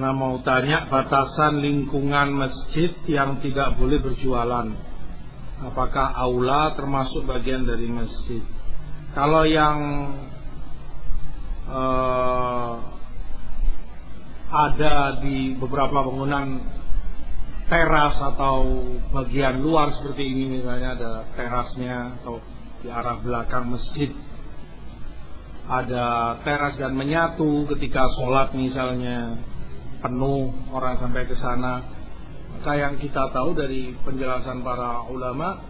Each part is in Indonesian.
Karena mau tanya batasan lingkungan masjid yang tidak boleh berjualan. Apakah aula termasuk bagian dari masjid? Kalau yang uh, ada di beberapa bangunan teras atau bagian luar seperti ini misalnya ada terasnya atau di arah belakang masjid ada teras dan menyatu ketika sholat misalnya penuh orang sampai ke sana. Maka yang kita tahu dari penjelasan para ulama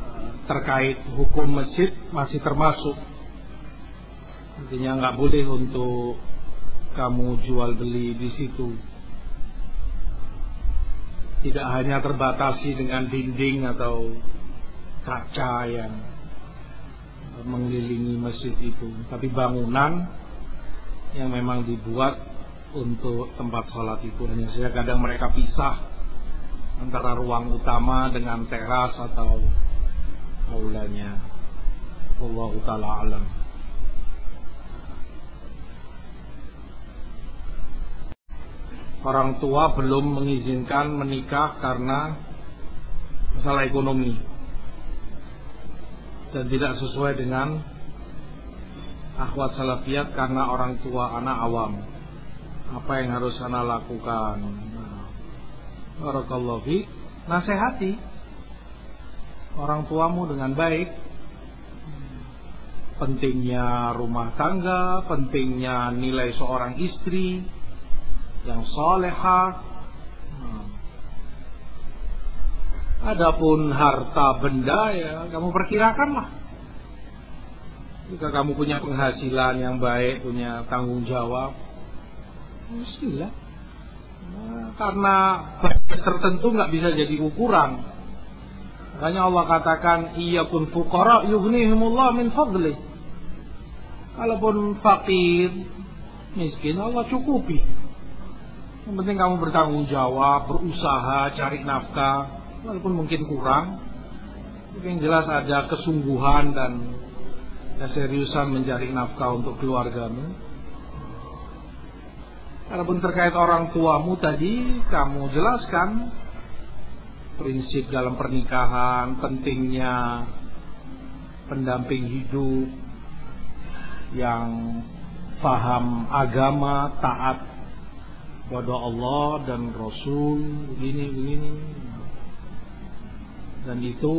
eh, terkait hukum masjid masih termasuk. Intinya nggak boleh untuk kamu jual beli di situ. Tidak hanya terbatasi dengan dinding atau kaca yang mengelilingi masjid itu, tapi bangunan yang memang dibuat untuk tempat sholat itu. Hanya saja kadang mereka pisah antara ruang utama dengan teras atau aulanya. Allah taala alam. Orang tua belum mengizinkan menikah karena masalah ekonomi. Dan tidak sesuai dengan akhwat salafiyat karena orang tua anak awam apa yang harus ana lakukan? Nah, barakallahu fi. Orang tuamu dengan baik. Pentingnya rumah tangga pentingnya nilai seorang istri yang soleha adapun harta benda ya kamu perkirakanlah. Jika kamu punya penghasilan yang baik punya tanggung jawab Bismillah. Nah, karena budget tertentu nggak bisa jadi ukuran. Makanya Allah katakan iya pun fukara yughnihimullah min fadli. Kalaupun fakir, miskin Allah cukupi. Yang penting kamu bertanggung jawab, berusaha, cari nafkah, walaupun mungkin kurang. Tapi yang jelas ada kesungguhan dan keseriusan mencari nafkah untuk keluargamu. Adapun terkait orang tuamu tadi kamu jelaskan prinsip dalam pernikahan, pentingnya pendamping hidup yang paham agama, taat kepada Allah dan Rasul, begini begini. Dan itu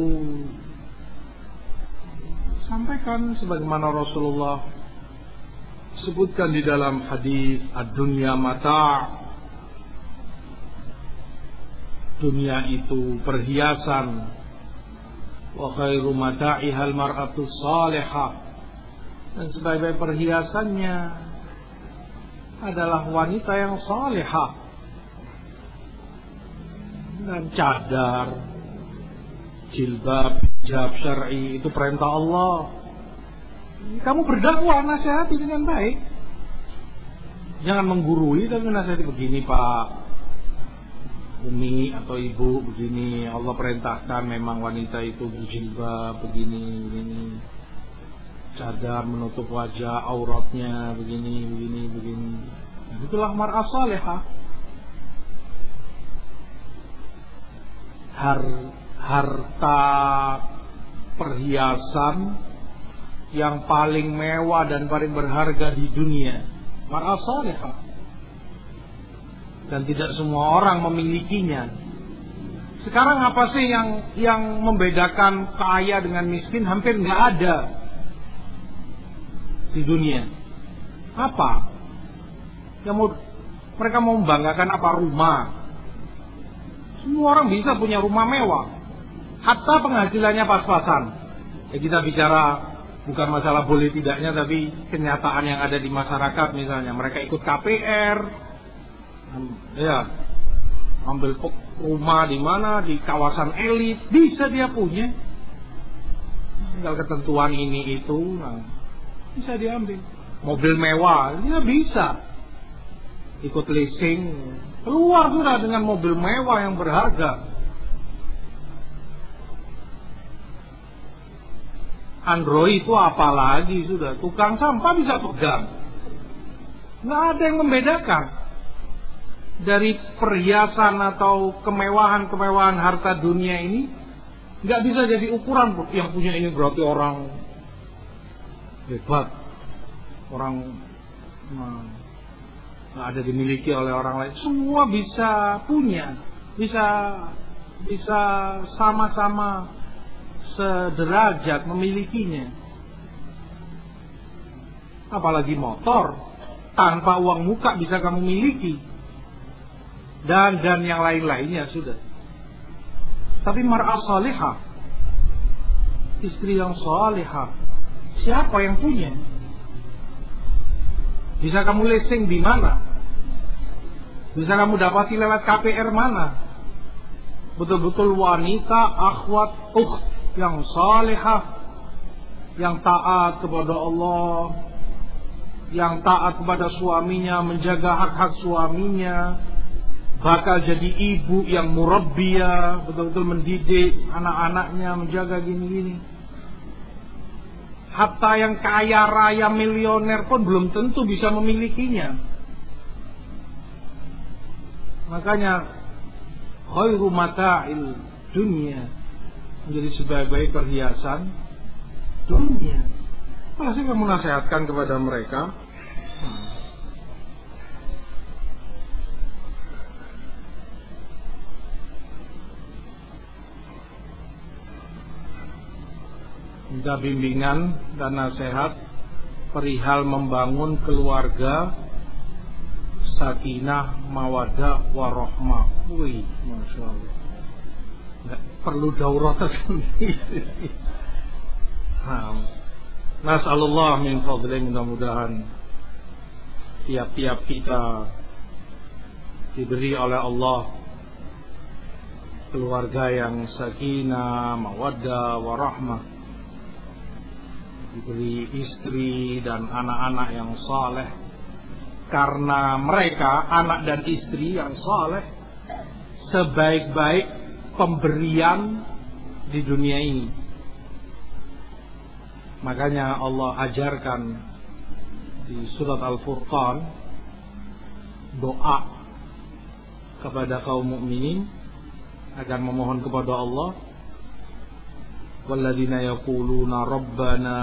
sampaikan sebagaimana Rasulullah sebutkan di dalam hadis ad-dunya mata' dunia itu perhiasan. Wa khairu mata'ihal mar'atu salihah dan sebagai perhiasannya adalah wanita yang salihah. Dan cadar jilbab hijab syar'i itu perintah Allah kamu berdakwah nasihati dengan baik. Jangan menggurui tapi nasihati begini Pak. Umi atau ibu begini Allah perintahkan memang wanita itu berjilbab begini begini cadar menutup wajah auratnya begini begini begini nah, itulah Har, harta perhiasan yang paling mewah dan paling berharga di dunia. Mar'ah. Dan tidak semua orang memilikinya. Sekarang apa sih yang yang membedakan kaya dengan miskin? Hampir nggak ada di dunia. Apa? Yang mau mereka mau membanggakan apa rumah? Semua orang bisa punya rumah mewah. Hatta penghasilannya pas-pasan. Ya kita bicara bukan masalah boleh tidaknya tapi kenyataan yang ada di masyarakat misalnya. Mereka ikut KPR ya ambil rumah di mana di kawasan elit bisa dia punya. Tinggal ketentuan ini itu nah, bisa diambil. Mobil mewah dia bisa. Ikut leasing keluar sudah dengan mobil mewah yang berharga Android itu apa lagi? Sudah tukang sampah bisa pegang. Nggak ada yang membedakan. Dari perhiasan atau kemewahan-kemewahan harta dunia ini nggak bisa jadi ukuran yang punya ini berarti orang hebat. Orang nah, nggak ada dimiliki oleh orang lain. Semua bisa punya. Bisa bisa sama-sama sederajat memilikinya. Apalagi motor. Tanpa uang muka bisa kamu miliki. Dan dan yang lain-lainnya sudah. Tapi mar'ah salihah istri yang salihah siapa yang punya? Bisa kamu lesing di mana? Bisa kamu dapati lewat KPR mana? Betul-betul wanita akhwat ukht yang salihah yang taat kepada Allah yang taat kepada suaminya menjaga hak-hak suaminya bakal jadi ibu yang murabbia, betul-betul mendidik anak-anaknya, menjaga gini-gini. Hatta yang kaya raya milioner pun belum tentu bisa memilikinya. Makanya khairu mata'il dunia menjadi sebaik-baik perhiasan dunia. Pasti kamu nasihatkan kepada mereka. Minta bimbingan dan nasihat perihal membangun keluarga sakinah mawadah warohmah. Wih, masya Allah. Nggak perlu daurah sendiri. Nasallallahu min fadli mudah-mudahan tiap-tiap kita diberi oleh Allah keluarga yang sakinah, mawaddah, warahmah diberi istri dan anak-anak yang saleh karena mereka anak dan istri yang saleh sebaik-baik pemberian di dunia ini makanya Allah ajarkan di surat Al-Furqan doa kepada kaum mukminin agar memohon kepada Allah والذين يقولون ربنا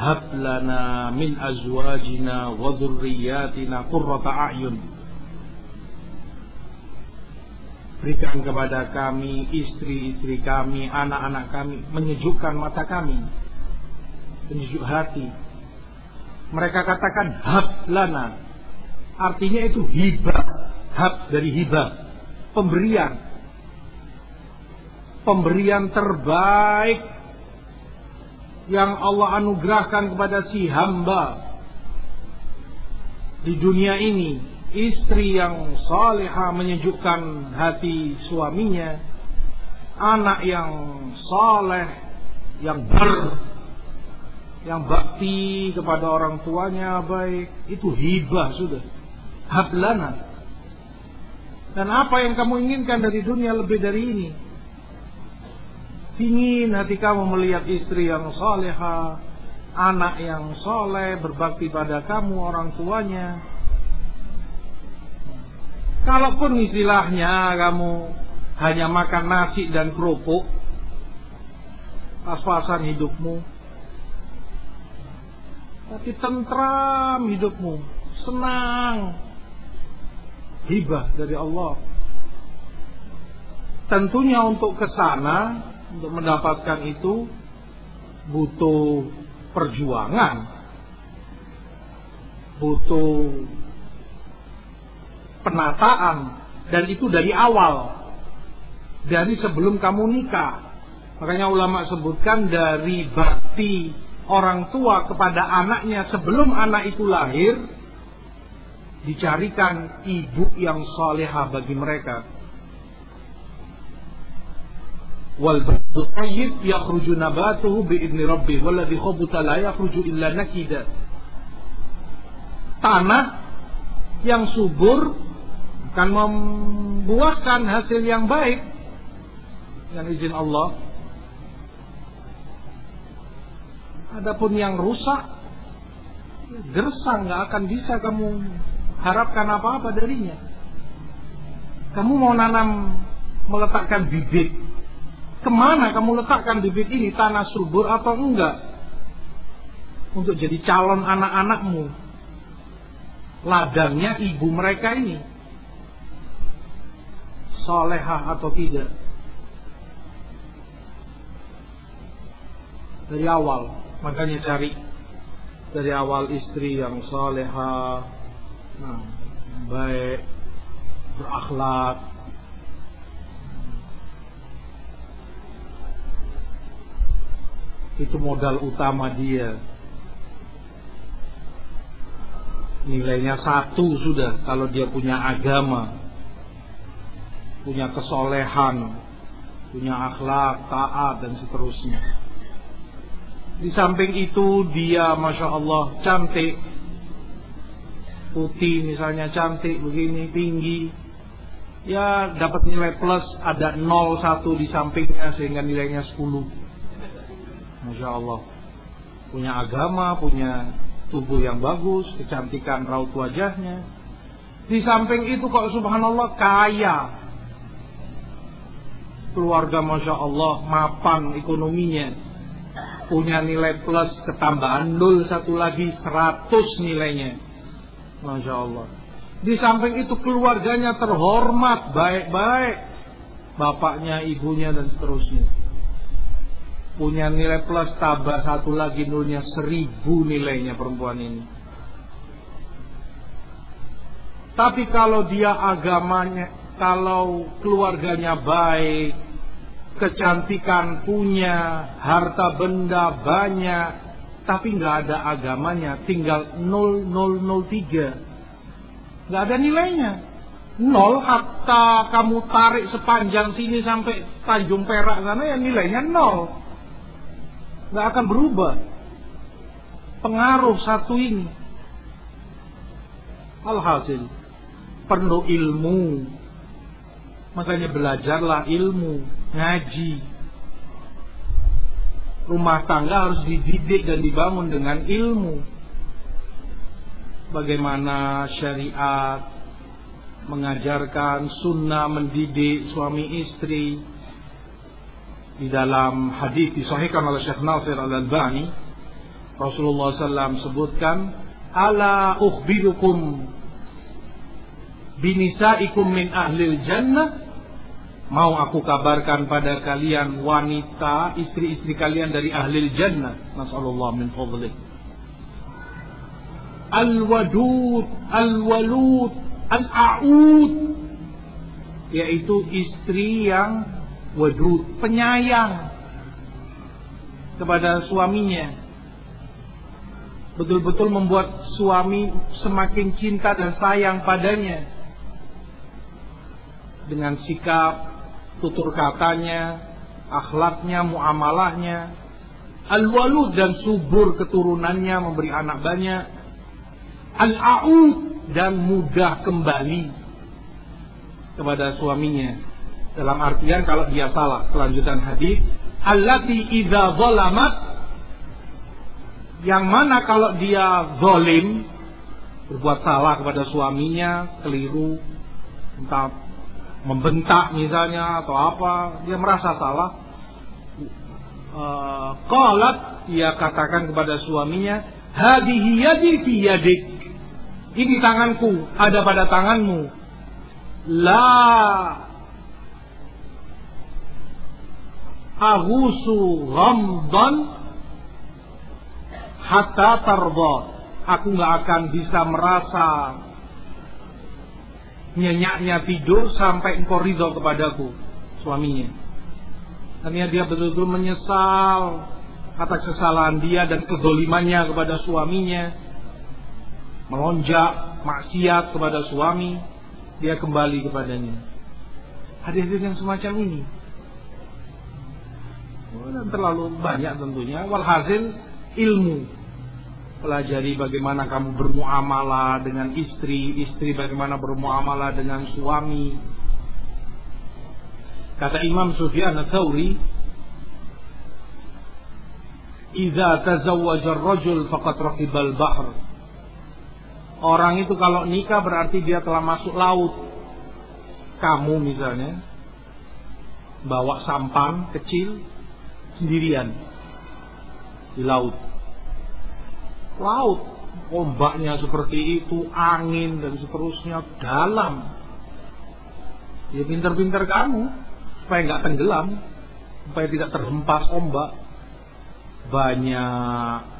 هب لنا من أزواجنا وذرياتنا قرة أعين Berikan kepada kami istri-istri kami, anak-anak kami, menyejukkan mata kami, menyejuk hati. Mereka katakan hab lana, artinya itu hibah, hab dari hibah, pemberian, pemberian terbaik yang Allah anugerahkan kepada si hamba di dunia ini istri yang salehah menyejukkan hati suaminya. Anak yang saleh yang ber yang bakti kepada orang tuanya baik. Itu hibah sudah. Hablana. Dan apa yang kamu inginkan dari dunia lebih dari ini? Ingin hati kamu melihat istri yang soleha, anak yang soleh, berbakti pada kamu, orang tuanya. Kalaupun istilahnya kamu hanya makan nasi dan kerupuk, pas-pasan hidupmu, tapi tentram hidupmu, senang, hibah dari Allah. Tentunya untuk ke sana untuk mendapatkan itu butuh perjuangan, butuh penataan, dan itu dari awal, dari sebelum kamu nikah. Makanya ulama sebutkan dari bakti orang tua kepada anaknya sebelum anak itu lahir, dicarikan ibu yang soleha bagi mereka. Wal nabatuhu bi idni rabbih walladhi la yakhruju illa tanah yang subur akan membuahkan hasil yang baik dengan izin Allah adapun yang rusak gersang nggak akan bisa kamu harapkan apa-apa darinya Kamu mau nanam meletakkan bibit. Ke mana kamu letakkan bibit ini? Tanah subur atau enggak? Untuk jadi calon anak-anakmu. Ladangnya ibu mereka ini. Solehah atau tidak. Dari awal. Makanya cari dari awal istri yang soleha, nah, baik, berakhlak. Itu modal utama dia. Nilainya satu sudah kalau dia punya agama, punya kesolehan, punya akhlak, taat dan seterusnya. Di samping itu dia Masya Allah cantik. Putih misalnya cantik begini tinggi. Ya dapat nilai plus ada 0 1 di sampingnya sehingga nilainya 10 Masya Allah. Punya agama, punya tubuh yang bagus, kecantikan raut wajahnya. Di samping itu kok subhanallah kaya Keluarga Masya Allah mapan ekonominya punya nilai plus ketambahan nol satu lagi seratus nilainya. Masya Allah. Di samping itu keluarganya terhormat baik-baik. Bapaknya, ibunya dan seterusnya. Punya nilai plus tambah satu lagi nolnya seribu nilainya perempuan ini. Tapi kalau dia agamanya, kalau keluarganya baik, kecantikan punya, harta benda banyak, tapi nggak ada agamanya, tinggal 0003. Nggak ada nilainya. Nol hatta kamu tarik sepanjang sini sampai Tanjung Perak sana ya nilainya nol. Nggak akan berubah. Pengaruh satu ini. Alhasil perlu ilmu. Makanya belajarlah ilmu ngaji. Rumah tangga harus dididik dan dibangun dengan ilmu. Bagaimana syariat mengajarkan sunnah mendidik suami istri di dalam hadis disahihkan oleh Syekh Nasir Al-Albani Rasulullah SAW sebutkan ala ukhbirukum binisaikum min ahlil jannah Mau aku kabarkan pada kalian wanita, istri-istri kalian dari ahli jannah. Nasallallahu min fadlih. Al-wadud, al-walud, al-a'ud. Yaitu istri yang wadud, penyayang kepada suaminya. Betul-betul membuat suami semakin cinta dan sayang padanya. Dengan sikap tutur katanya, akhlaknya, muamalahnya, al-walud dan subur keturunannya memberi anak banyak, al-a'ud dan mudah kembali kepada suaminya. Dalam artian kalau dia salah, kelanjutan hadis, allati idza zalamat yang mana kalau dia zalim berbuat salah kepada suaminya, keliru, entah membentak misalnya atau apa, dia merasa salah. Uh, dia katakan kepada suaminya, "Hadhihi yadi fi yadik." Ini tanganku ada pada tanganmu. La ahusu ghamdan hatta tarda. Aku nggak akan bisa merasa nyenyaknya tidur sampai engkau ridho kepadaku suaminya. Artinya dia betul-betul menyesal atas kesalahan dia dan kezolimannya kepada suaminya. Melonjak maksiat kepada suami dia kembali kepadanya. Hadis-hadis yang semacam ini. Oh, dan terlalu banyak tentunya. Walhasil ilmu pelajari bagaimana kamu bermuamalah dengan istri, istri bagaimana bermuamalah dengan suami. Kata Imam Sufyan ats-Tsauri, "Idza tazawwaja ar-rajul faqad raqibal bahr." Orang itu kalau nikah berarti dia telah masuk laut. kamu misalnya bawa sampan kecil sendirian di laut. Laut, ombaknya seperti itu, angin dan seterusnya dalam. Ya pinter-pinter kamu supaya nggak tenggelam, supaya tidak terhempas ombak. Banyak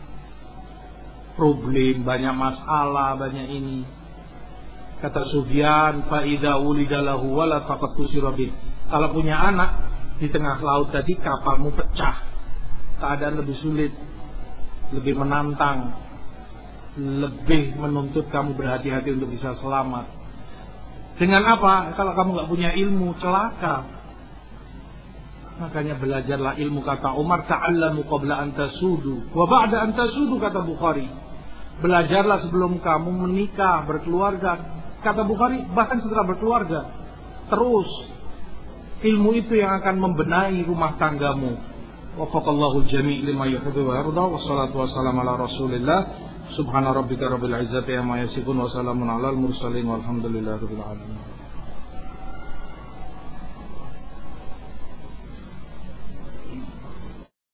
problem, banyak masalah, banyak ini. Kata Sufyan, faida ulidalahu wala faqad Kalau punya anak di tengah laut tadi kapalmu pecah. Keadaan lebih sulit, lebih menantang, lebih menuntut kamu berhati-hati untuk bisa selamat. Dengan apa? Kalau kamu nggak punya ilmu, celaka. Makanya belajarlah ilmu kata Umar ta'allamu qabla an tasudu wa ba'da an kata Bukhari. Belajarlah sebelum kamu menikah, berkeluarga. Kata Bukhari bahkan setelah berkeluarga. Terus ilmu itu yang akan membenahi rumah tanggamu. Wafaqallahu jami' lima yuhibbu wa yarda wa salatu wa salam ala Rasulillah. Subhana rabbika rabbil izzati amma yasifun wa salamun alal mursalin walhamdulillahi rabbil alamin.